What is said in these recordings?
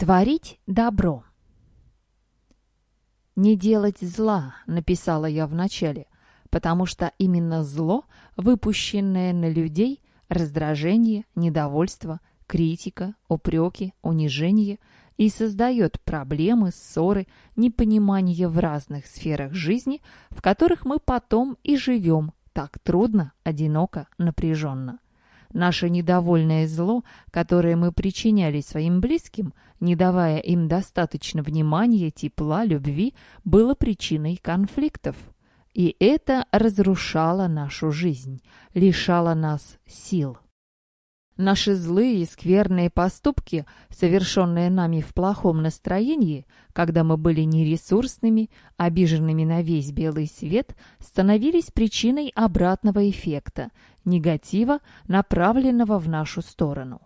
Творить добро. «Не делать зла», — написала я вначале, потому что именно зло, выпущенное на людей, раздражение, недовольство, критика, упреки, унижение и создает проблемы, ссоры, непонимание в разных сферах жизни, в которых мы потом и живем так трудно, одиноко, напряженно. Наше недовольное зло, которое мы причиняли своим близким, не давая им достаточно внимания, тепла, любви, было причиной конфликтов. И это разрушало нашу жизнь, лишало нас сил. Наши злые и скверные поступки, совершенные нами в плохом настроении, когда мы были нересурсными, обиженными на весь белый свет, становились причиной обратного эффекта, негатива, направленного в нашу сторону.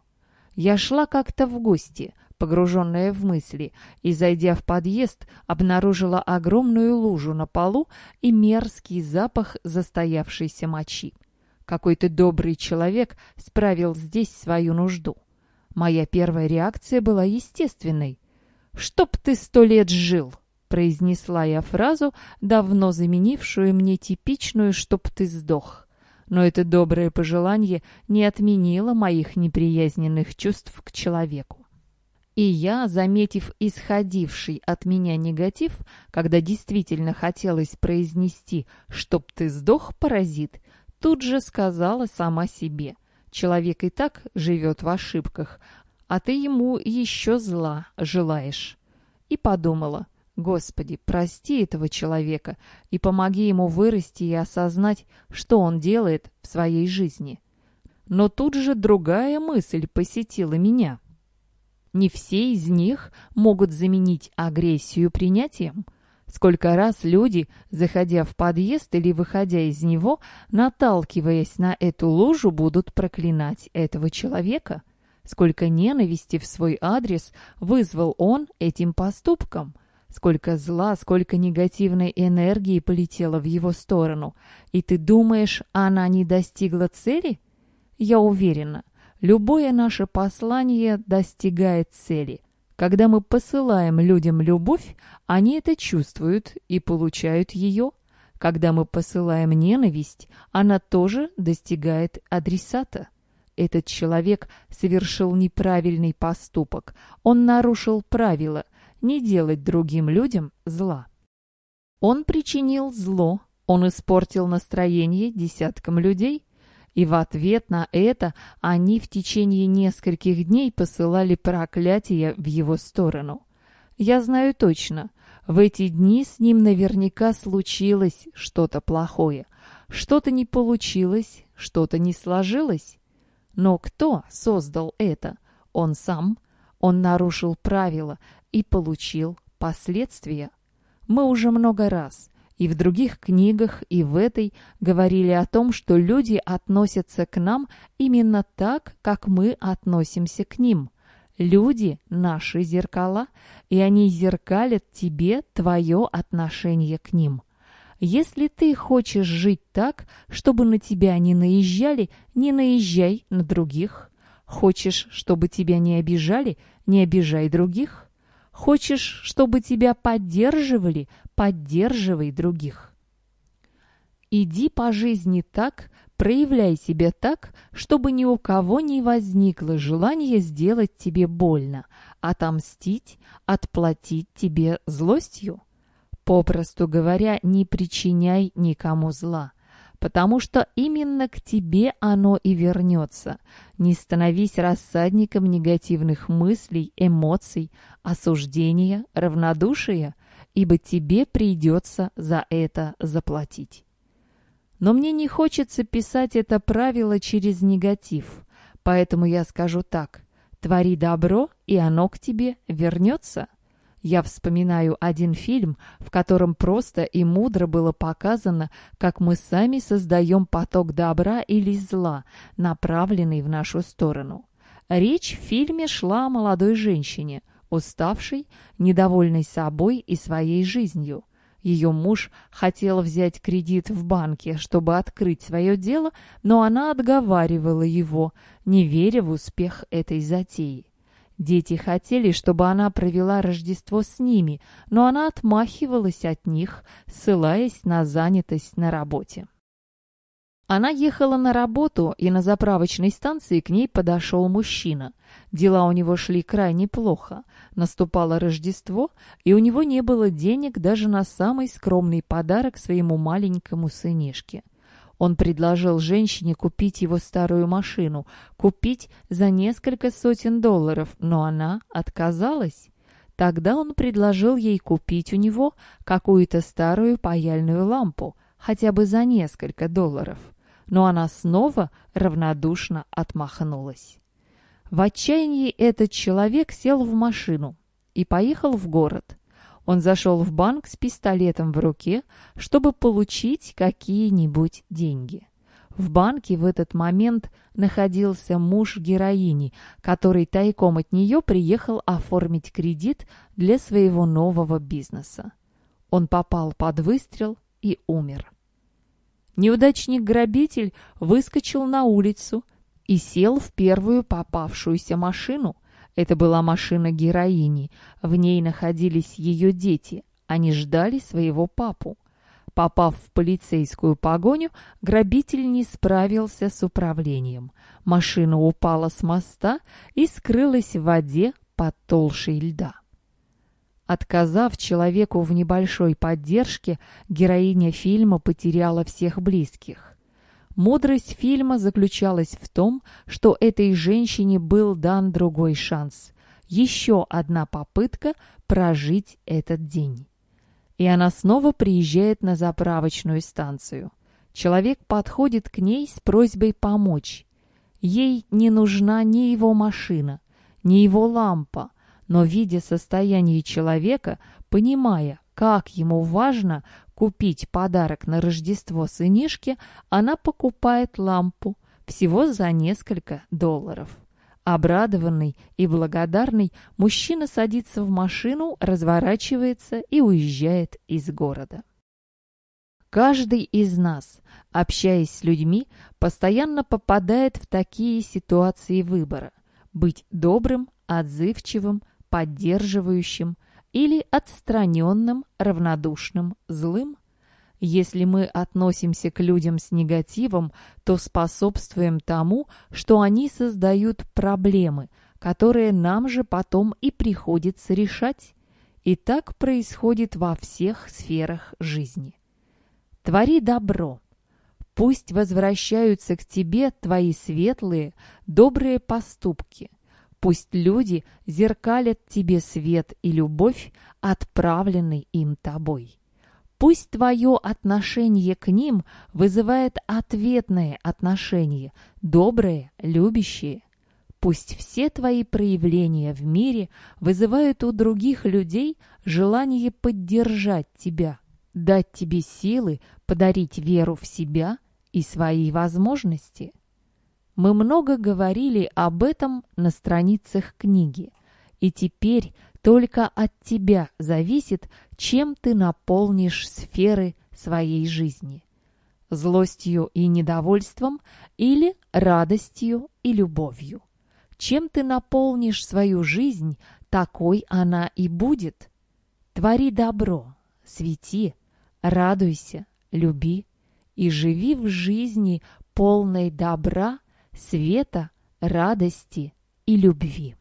Я шла как-то в гости, погруженная в мысли, и, зайдя в подъезд, обнаружила огромную лужу на полу и мерзкий запах застоявшейся мочи. Какой-то добрый человек справил здесь свою нужду. Моя первая реакция была естественной. «Чтоб ты сто лет жил!» — произнесла я фразу, давно заменившую мне типичную «чтоб ты сдох». Но это доброе пожелание не отменило моих неприязненных чувств к человеку. И я, заметив исходивший от меня негатив, когда действительно хотелось произнести «чтоб ты сдох, паразит», тут же сказала сама себе. Человек и так живет в ошибках, а ты ему еще зла желаешь. И подумала, Господи, прости этого человека и помоги ему вырасти и осознать, что он делает в своей жизни. Но тут же другая мысль посетила меня. Не все из них могут заменить агрессию принятием. Сколько раз люди, заходя в подъезд или выходя из него, наталкиваясь на эту лужу, будут проклинать этого человека? Сколько ненависти в свой адрес вызвал он этим поступком? Сколько зла, сколько негативной энергии полетело в его сторону? И ты думаешь, она не достигла цели? Я уверена, любое наше послание достигает цели. Когда мы посылаем людям любовь, они это чувствуют и получают ее. Когда мы посылаем ненависть, она тоже достигает адресата. Этот человек совершил неправильный поступок. Он нарушил правила не делать другим людям зла. Он причинил зло, он испортил настроение десяткам людей, и в ответ на это они в течение нескольких дней посылали проклятия в его сторону. Я знаю точно, в эти дни с ним наверняка случилось что-то плохое. Что-то не получилось, что-то не сложилось. Но кто создал это? Он сам. Он нарушил правила и получил последствия. Мы уже много раз и в других книгах, и в этой говорили о том, что люди относятся к нам именно так, как мы относимся к ним. Люди — наши зеркала, и они зеркалят тебе твое отношение к ним. Если ты хочешь жить так, чтобы на тебя не наезжали, не наезжай на других. Хочешь, чтобы тебя не обижали, не обижай других. Хочешь, чтобы тебя поддерживали, поддерживай других. Иди по жизни так, проявляй себя так, чтобы ни у кого не возникло желания сделать тебе больно, отомстить, отплатить тебе злостью. Попросту говоря, не причиняй никому зла потому что именно к тебе оно и вернется. Не становись рассадником негативных мыслей, эмоций, осуждения, равнодушия, ибо тебе придется за это заплатить. Но мне не хочется писать это правило через негатив, поэтому я скажу так. Твори добро, и оно к тебе вернется. Я вспоминаю один фильм, в котором просто и мудро было показано, как мы сами создаем поток добра или зла, направленный в нашу сторону. Речь в фильме шла о молодой женщине, уставшей, недовольной собой и своей жизнью. Ее муж хотел взять кредит в банке, чтобы открыть свое дело, но она отговаривала его, не веря в успех этой затеи. Дети хотели, чтобы она провела Рождество с ними, но она отмахивалась от них, ссылаясь на занятость на работе. Она ехала на работу, и на заправочной станции к ней подошел мужчина. Дела у него шли крайне плохо. Наступало Рождество, и у него не было денег даже на самый скромный подарок своему маленькому сынишке. Он предложил женщине купить его старую машину, купить за несколько сотен долларов, но она отказалась. Тогда он предложил ей купить у него какую-то старую паяльную лампу, хотя бы за несколько долларов. Но она снова равнодушно отмахнулась. В отчаянии этот человек сел в машину и поехал в город. Он зашел в банк с пистолетом в руке, чтобы получить какие-нибудь деньги. В банке в этот момент находился муж героини, который тайком от нее приехал оформить кредит для своего нового бизнеса. Он попал под выстрел и умер. Неудачник-грабитель выскочил на улицу и сел в первую попавшуюся машину, это была машина героини. В ней находились ее дети. Они ждали своего папу. Попав в полицейскую погоню, грабитель не справился с управлением. Машина упала с моста и скрылась в воде под толщей льда. Отказав человеку в небольшой поддержке, героиня фильма потеряла всех близких. Мудрость фильма заключалась в том, что этой женщине был дан другой шанс. Еще одна попытка прожить этот день. И она снова приезжает на заправочную станцию. Человек подходит к ней с просьбой помочь. Ей не нужна ни его машина, ни его лампа, но, видя состояние человека, понимая, как ему важно купить подарок на Рождество сынишке, она покупает лампу всего за несколько долларов. Обрадованный и благодарный, мужчина садится в машину, разворачивается и уезжает из города. Каждый из нас, общаясь с людьми, постоянно попадает в такие ситуации выбора – быть добрым, отзывчивым, поддерживающим, или отстраненным, равнодушным, злым. Если мы относимся к людям с негативом, то способствуем тому, что они создают проблемы, которые нам же потом и приходится решать. И так происходит во всех сферах жизни. Твори добро. Пусть возвращаются к тебе твои светлые, добрые поступки – Пусть люди зеркалят тебе свет и любовь, отправленный им тобой. Пусть твое отношение к ним вызывает ответное отношение, доброе, любящее. Пусть все твои проявления в мире вызывают у других людей желание поддержать тебя, дать тебе силы, подарить веру в себя и свои возможности. Мы много говорили об этом на страницах книги, и теперь только от тебя зависит, чем ты наполнишь сферы своей жизни. Злостью и недовольством или радостью и любовью. Чем ты наполнишь свою жизнь, такой она и будет. Твори добро, свети, радуйся, люби и живи в жизни полной добра света, радости и любви.